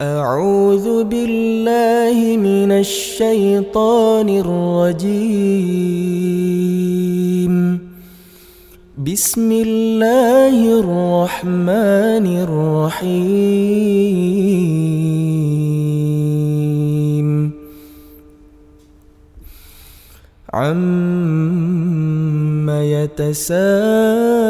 أعوذ بالله من الشيطان الرجيم. بسم الله الرحمن الرحيم. عم يتساءلون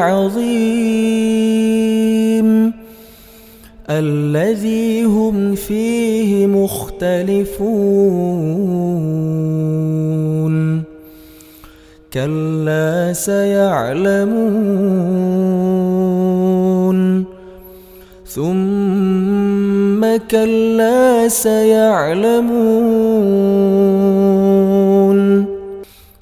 العظيم الذي هم فيه مختلفون. كلا سيعلمون. ثم كلا سيعلمون.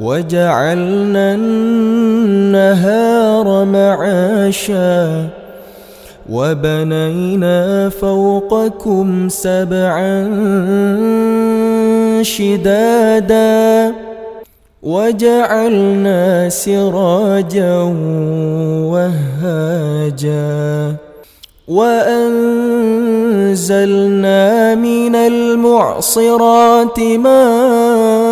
وجعلنا النهار معاشا وبنينا فوقكم سبعا شدادا وجعلنا سراجا وهاجا وأنزلنا من المعصرات ماء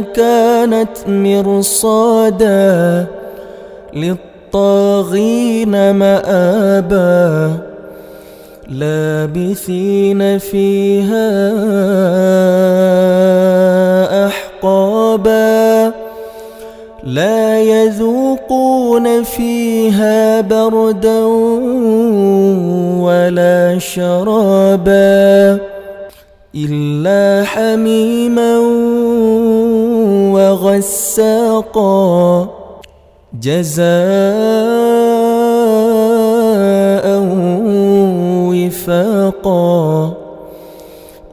كانت مرصادا للطاغين مآبا لابثين فيها أحقابا لا يذوقون فيها بردا ولا شرابا إلا حميما وغساقا جزاء وفاقا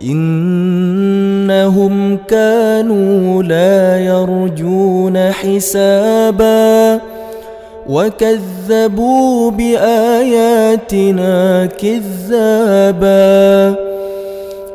إنهم كانوا لا يرجون حسابا وكذبوا بآياتنا كذابا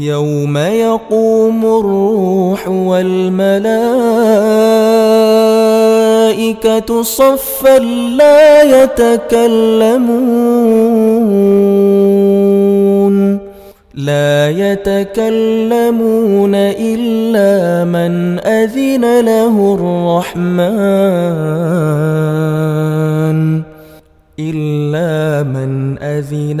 يوم يقوم الروح والملائكة صفا لا يتكلمون لا يتكلمون إلا من أذن له الرحمن إلا من أذن